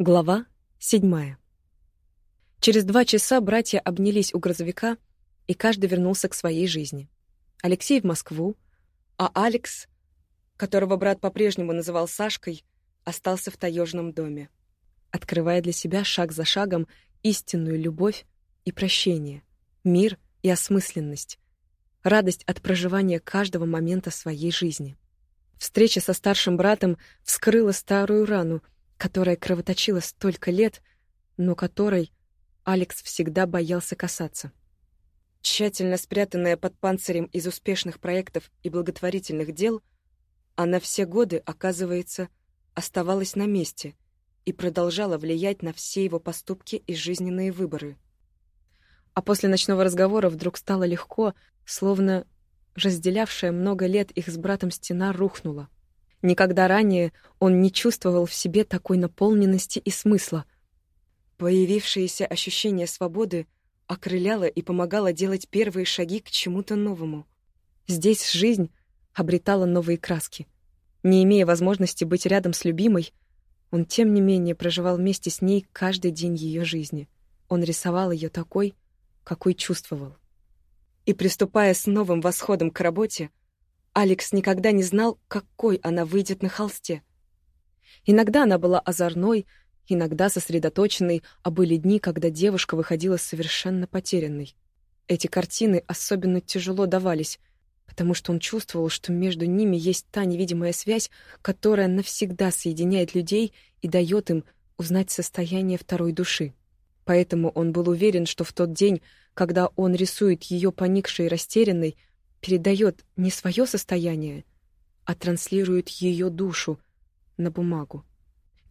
Глава седьмая. Через два часа братья обнялись у грузовика, и каждый вернулся к своей жизни. Алексей в Москву, а Алекс, которого брат по-прежнему называл Сашкой, остался в таежном доме, открывая для себя шаг за шагом истинную любовь и прощение, мир и осмысленность, радость от проживания каждого момента своей жизни. Встреча со старшим братом вскрыла старую рану — которая кровоточила столько лет, но которой Алекс всегда боялся касаться. Тщательно спрятанная под панцирем из успешных проектов и благотворительных дел, она все годы, оказывается, оставалась на месте и продолжала влиять на все его поступки и жизненные выборы. А после ночного разговора вдруг стало легко, словно разделявшая много лет их с братом стена рухнула. Никогда ранее он не чувствовал в себе такой наполненности и смысла. Появившееся ощущение свободы окрыляло и помогало делать первые шаги к чему-то новому. Здесь жизнь обретала новые краски. Не имея возможности быть рядом с любимой, он, тем не менее, проживал вместе с ней каждый день ее жизни. Он рисовал ее такой, какой чувствовал. И, приступая с новым восходом к работе, Алекс никогда не знал, какой она выйдет на холсте. Иногда она была озорной, иногда сосредоточенной, а были дни, когда девушка выходила совершенно потерянной. Эти картины особенно тяжело давались, потому что он чувствовал, что между ними есть та невидимая связь, которая навсегда соединяет людей и дает им узнать состояние второй души. Поэтому он был уверен, что в тот день, когда он рисует ее поникшей и растерянной, передает не свое состояние, а транслирует ее душу на бумагу.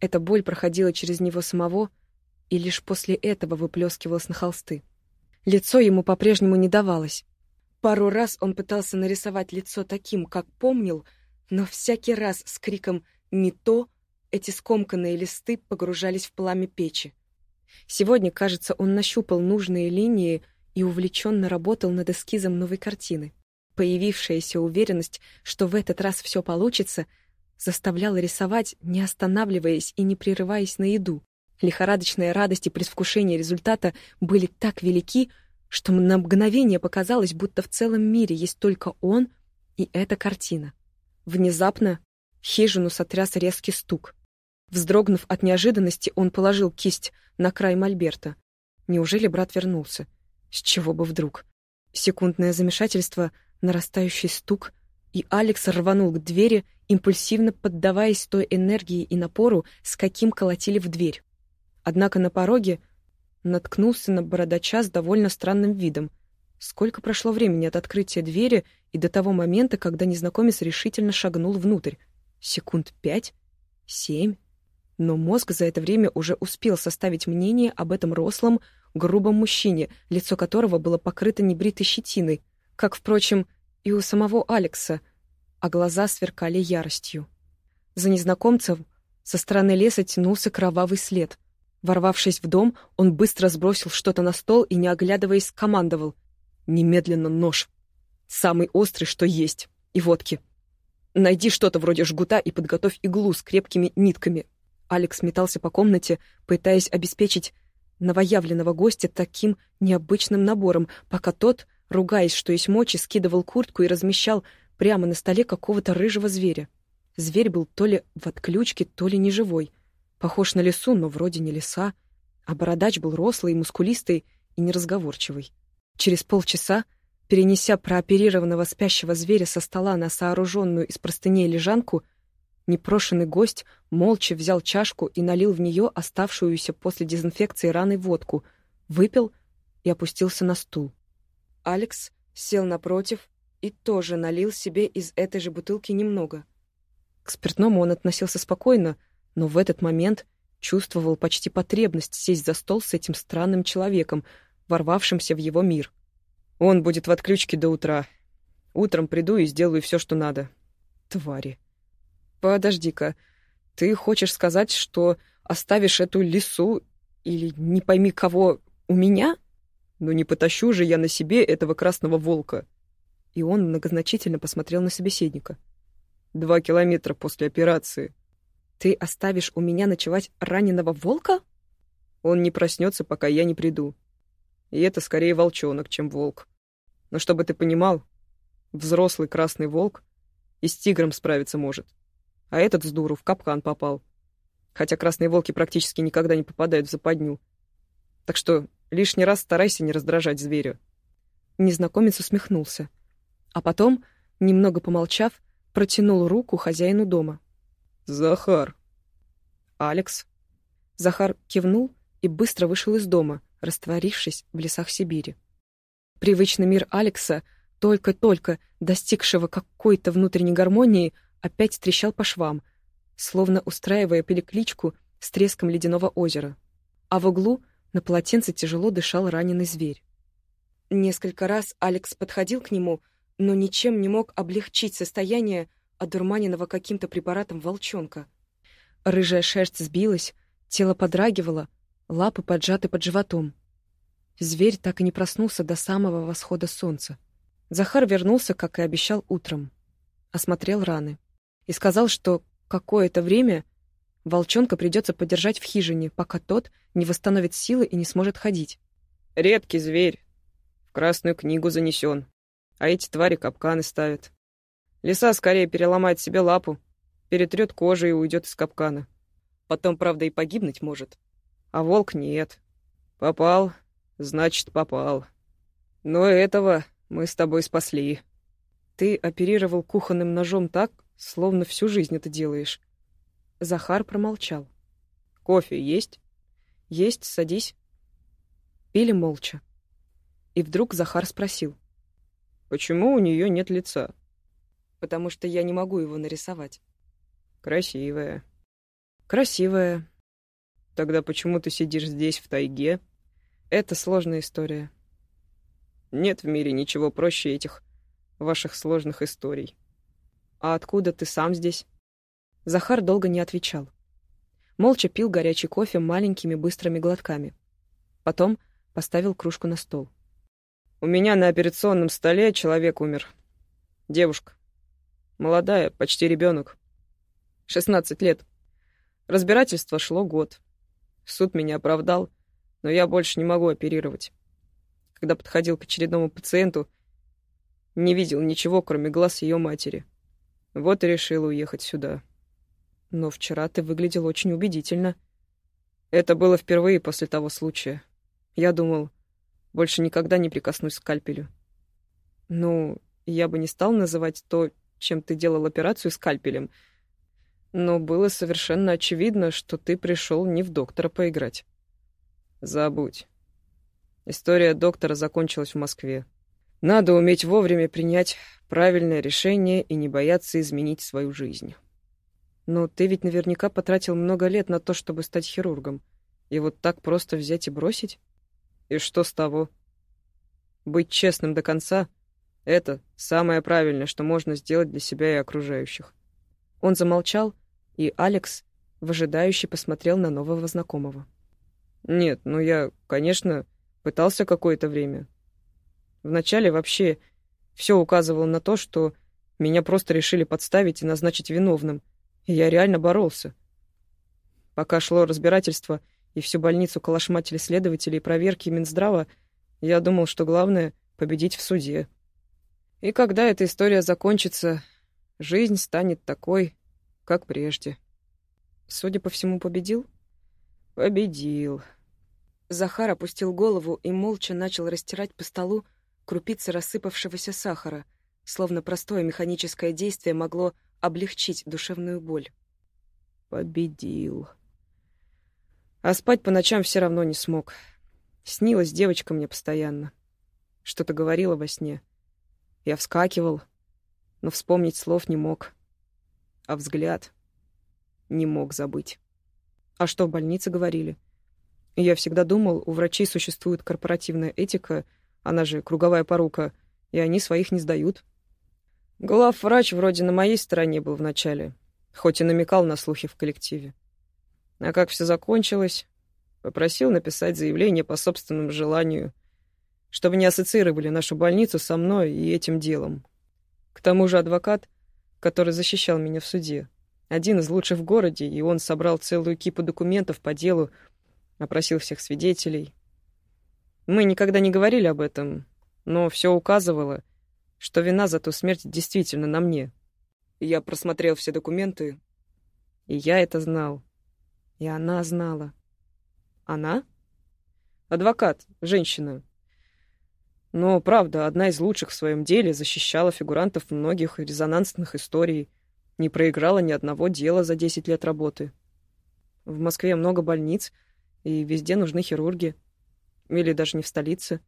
Эта боль проходила через него самого и лишь после этого выплескивалась на холсты. Лицо ему по-прежнему не давалось. Пару раз он пытался нарисовать лицо таким, как помнил, но всякий раз с криком «не то» эти скомканные листы погружались в пламя печи. Сегодня, кажется, он нащупал нужные линии и увлеченно работал над эскизом новой картины. Появившаяся уверенность, что в этот раз все получится, заставляла рисовать, не останавливаясь и не прерываясь на еду. Лихорадочная радость и предвкушение результата были так велики, что на мгновение показалось, будто в целом мире есть только он и эта картина. Внезапно хижину сотряс резкий стук. Вздрогнув от неожиданности, он положил кисть на край мольберта. Неужели брат вернулся? С чего бы вдруг? Секундное замешательство — нарастающий стук, и Алекс рванул к двери, импульсивно поддаваясь той энергии и напору, с каким колотили в дверь. Однако на пороге наткнулся на бородача с довольно странным видом. Сколько прошло времени от открытия двери и до того момента, когда незнакомец решительно шагнул внутрь? Секунд пять? Семь? Но мозг за это время уже успел составить мнение об этом рослом, грубом мужчине, лицо которого было покрыто небритой щетиной, как, впрочем, и у самого Алекса, а глаза сверкали яростью. За незнакомцем со стороны леса тянулся кровавый след. Ворвавшись в дом, он быстро сбросил что-то на стол и, не оглядываясь, командовал. «Немедленно нож. Самый острый, что есть. И водки. Найди что-то вроде жгута и подготовь иглу с крепкими нитками». Алекс метался по комнате, пытаясь обеспечить новоявленного гостя таким необычным набором, пока тот — ругаясь, что есть мочи, скидывал куртку и размещал прямо на столе какого-то рыжего зверя. Зверь был то ли в отключке, то ли неживой. Похож на лису, но вроде не лиса. А бородач был рослый, мускулистый и неразговорчивый. Через полчаса, перенеся прооперированного спящего зверя со стола на сооруженную из простыней лежанку, непрошенный гость молча взял чашку и налил в нее оставшуюся после дезинфекции раны водку, выпил и опустился на стул. Алекс сел напротив и тоже налил себе из этой же бутылки немного. К спиртному он относился спокойно, но в этот момент чувствовал почти потребность сесть за стол с этим странным человеком, ворвавшимся в его мир. «Он будет в отключке до утра. Утром приду и сделаю все, что надо. Твари. Подожди-ка, ты хочешь сказать, что оставишь эту лису или не пойми кого у меня?» Но не потащу же я на себе этого красного волка. И он многозначительно посмотрел на собеседника. Два километра после операции. Ты оставишь у меня ночевать раненого волка? Он не проснется, пока я не приду. И это скорее волчонок, чем волк. Но чтобы ты понимал, взрослый красный волк и с тигром справиться может. А этот с дуру в капкан попал. Хотя красные волки практически никогда не попадают в западню. Так что лишний раз старайся не раздражать зверя. Незнакомец усмехнулся. А потом, немного помолчав, протянул руку хозяину дома. «Захар». «Алекс». Захар кивнул и быстро вышел из дома, растворившись в лесах Сибири. Привычный мир Алекса, только-только достигшего какой-то внутренней гармонии, опять трещал по швам, словно устраивая перекличку с треском ледяного озера. А в углу на полотенце тяжело дышал раненый зверь. Несколько раз Алекс подходил к нему, но ничем не мог облегчить состояние одурманенного каким-то препаратом волчонка. Рыжая шерсть сбилась, тело подрагивало, лапы поджаты под животом. Зверь так и не проснулся до самого восхода солнца. Захар вернулся, как и обещал, утром. Осмотрел раны. И сказал, что какое-то время волчонка придется подержать в хижине, пока тот не восстановит силы и не сможет ходить. «Редкий зверь. В Красную книгу занесен. А эти твари капканы ставят. Лиса скорее переломает себе лапу, перетрет кожу и уйдет из капкана. Потом, правда, и погибнуть может. А волк нет. Попал, значит, попал. Но этого мы с тобой спасли. Ты оперировал кухонным ножом так, словно всю жизнь это делаешь. Захар промолчал. Кофе есть? Есть, садись. Пили молча. И вдруг Захар спросил. Почему у нее нет лица? Потому что я не могу его нарисовать. Красивая. Красивая. Тогда почему ты сидишь здесь, в тайге? Это сложная история. Нет в мире ничего проще этих ваших сложных историй. А откуда ты сам здесь? Захар долго не отвечал. Молча пил горячий кофе маленькими быстрыми глотками. Потом поставил кружку на стол. У меня на операционном столе человек умер. Девушка. Молодая, почти ребенок. 16 лет. Разбирательство шло год. Суд меня оправдал, но я больше не могу оперировать. Когда подходил к очередному пациенту, не видел ничего, кроме глаз ее матери. Вот и решил уехать сюда. Но вчера ты выглядел очень убедительно. Это было впервые после того случая. Я думал, больше никогда не прикоснусь к скальпелю. Ну, я бы не стал называть то, чем ты делал операцию скальпелем, но было совершенно очевидно, что ты пришел не в доктора поиграть. Забудь. История доктора закончилась в Москве. Надо уметь вовремя принять правильное решение и не бояться изменить свою жизнь. Но ты ведь наверняка потратил много лет на то, чтобы стать хирургом. И вот так просто взять и бросить? И что с того? Быть честным до конца — это самое правильное, что можно сделать для себя и окружающих. Он замолчал, и Алекс выжидающе посмотрел на нового знакомого. «Нет, ну я, конечно, пытался какое-то время. Вначале вообще все указывало на то, что меня просто решили подставить и назначить виновным, я реально боролся. Пока шло разбирательство — и всю больницу колошматили следователи и проверки Минздрава, я думал, что главное — победить в суде. И когда эта история закончится, жизнь станет такой, как прежде. Судя по всему, победил? Победил. Захар опустил голову и молча начал растирать по столу крупицы рассыпавшегося сахара, словно простое механическое действие могло облегчить душевную боль. Победил. А спать по ночам все равно не смог. Снилась девочка мне постоянно. Что-то говорила во сне. Я вскакивал, но вспомнить слов не мог. А взгляд не мог забыть. А что в больнице говорили? Я всегда думал, у врачей существует корпоративная этика, она же круговая порука, и они своих не сдают. Главврач вроде на моей стороне был вначале, хоть и намекал на слухи в коллективе. А как все закончилось, попросил написать заявление по собственному желанию, чтобы не ассоциировали нашу больницу со мной и этим делом. К тому же адвокат, который защищал меня в суде, Один из лучших в городе, и он собрал целую кипу документов по делу, опросил всех свидетелей. Мы никогда не говорили об этом, но все указывало, что вина за ту смерть действительно на мне. Я просмотрел все документы, и я это знал. И она знала. Она? Адвокат, женщина. Но, правда, одна из лучших в своем деле защищала фигурантов многих резонансных историй, не проиграла ни одного дела за 10 лет работы. В Москве много больниц, и везде нужны хирурги. Или даже не в столице.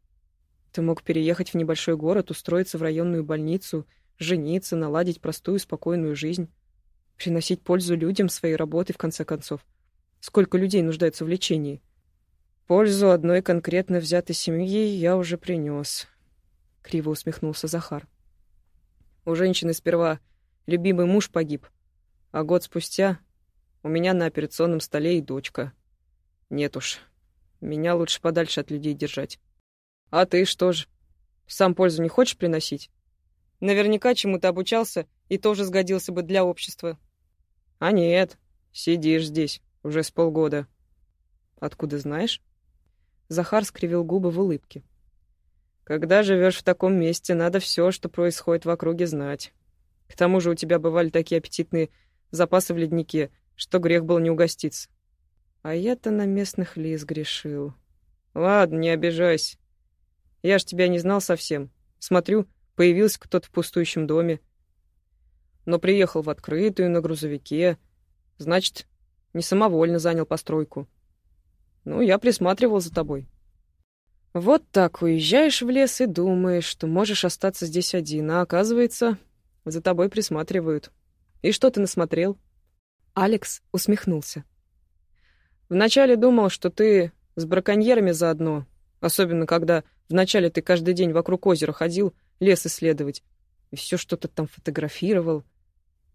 Ты мог переехать в небольшой город, устроиться в районную больницу, жениться, наладить простую спокойную жизнь, приносить пользу людям своей работой, в конце концов. Сколько людей нуждаются в лечении? Пользу одной конкретно взятой семьи я уже принес. Криво усмехнулся Захар. У женщины сперва любимый муж погиб, а год спустя у меня на операционном столе и дочка. Нет уж, меня лучше подальше от людей держать. А ты что ж, сам пользу не хочешь приносить? Наверняка чему-то обучался и тоже сгодился бы для общества. А нет, сидишь здесь уже с полгода. Откуда знаешь? Захар скривил губы в улыбке. Когда живешь в таком месте, надо все, что происходит в округе, знать. К тому же у тебя бывали такие аппетитные запасы в леднике, что грех был не угоститься. А я-то на местных лис грешил. Ладно, не обижайся. Я ж тебя не знал совсем. Смотрю, появился кто-то в пустующем доме. Но приехал в открытую на грузовике. Значит, не самовольно занял постройку. Ну, я присматривал за тобой. Вот так уезжаешь в лес и думаешь, что можешь остаться здесь один, а оказывается, за тобой присматривают. И что ты насмотрел? Алекс усмехнулся. Вначале думал, что ты с браконьерами заодно, особенно когда вначале ты каждый день вокруг озера ходил, лес исследовать, и все что-то там фотографировал.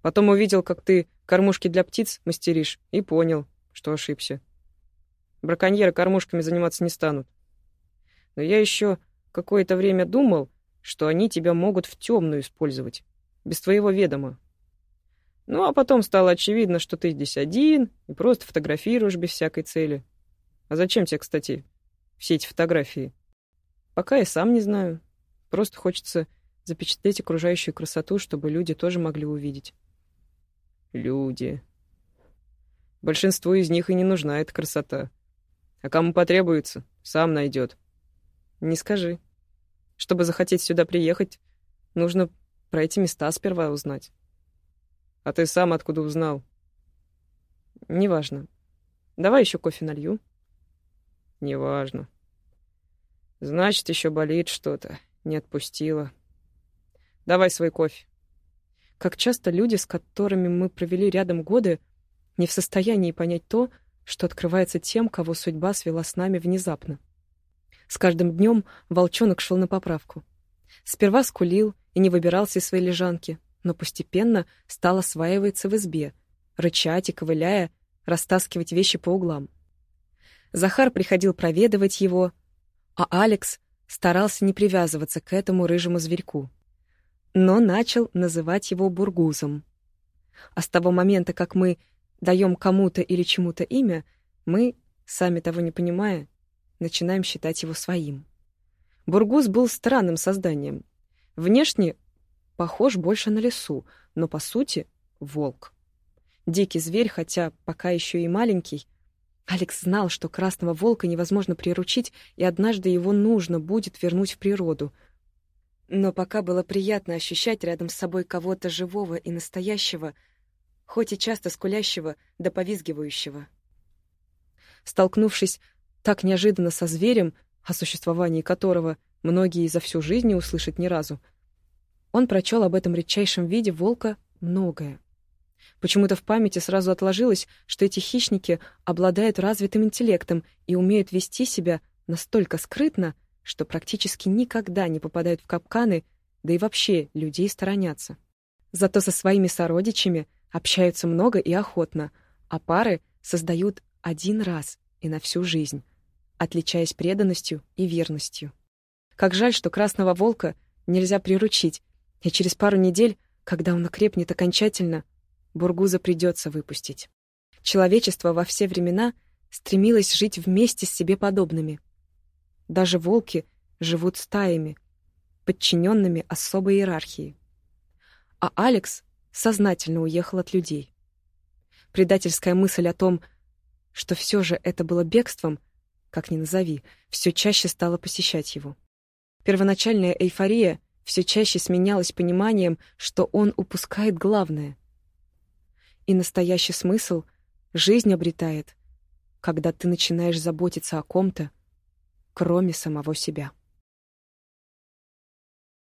Потом увидел, как ты кормушки для птиц мастеришь, и понял, что ошибся. Браконьеры кормушками заниматься не станут. Но я еще какое-то время думал, что они тебя могут в темную использовать, без твоего ведома. Ну, а потом стало очевидно, что ты здесь один и просто фотографируешь без всякой цели. А зачем тебе, кстати, все эти фотографии? Пока я сам не знаю. Просто хочется запечатлеть окружающую красоту, чтобы люди тоже могли увидеть. Люди. Большинству из них и не нужна эта красота. А кому потребуется, сам найдет. Не скажи. Чтобы захотеть сюда приехать, нужно про эти места сперва узнать. А ты сам откуда узнал? Неважно. Давай еще кофе налью. Неважно. Значит, еще болит что-то. Не отпустила. Давай свой кофе. Как часто люди, с которыми мы провели рядом годы, не в состоянии понять то, что открывается тем, кого судьба свела с нами внезапно. С каждым днем волчонок шел на поправку. Сперва скулил и не выбирался из своей лежанки, но постепенно стал осваиваться в избе, рычать и ковыляя, растаскивать вещи по углам. Захар приходил проведывать его, а Алекс старался не привязываться к этому рыжему зверьку но начал называть его бургузом. А с того момента, как мы даем кому-то или чему-то имя, мы, сами того не понимая, начинаем считать его своим. Бургуз был странным созданием. Внешне похож больше на лису, но по сути — волк. Дикий зверь, хотя пока еще и маленький. Алекс знал, что красного волка невозможно приручить, и однажды его нужно будет вернуть в природу — но пока было приятно ощущать рядом с собой кого-то живого и настоящего, хоть и часто скулящего да повизгивающего. Столкнувшись так неожиданно со зверем, о существовании которого многие за всю жизнь не услышат ни разу, он прочел об этом редчайшем виде волка многое. Почему-то в памяти сразу отложилось, что эти хищники обладают развитым интеллектом и умеют вести себя настолько скрытно, что практически никогда не попадают в капканы, да и вообще людей сторонятся. Зато со своими сородичами общаются много и охотно, а пары создают один раз и на всю жизнь, отличаясь преданностью и верностью. Как жаль, что красного волка нельзя приручить, и через пару недель, когда он окрепнет окончательно, Бургуза придется выпустить. Человечество во все времена стремилось жить вместе с себе подобными. Даже волки живут стаями, подчиненными особой иерархии. А Алекс сознательно уехал от людей. Предательская мысль о том, что все же это было бегством, как ни назови, все чаще стала посещать его. Первоначальная эйфория все чаще сменялась пониманием, что он упускает главное. И настоящий смысл жизнь обретает, когда ты начинаешь заботиться о ком-то, кроме самого себя.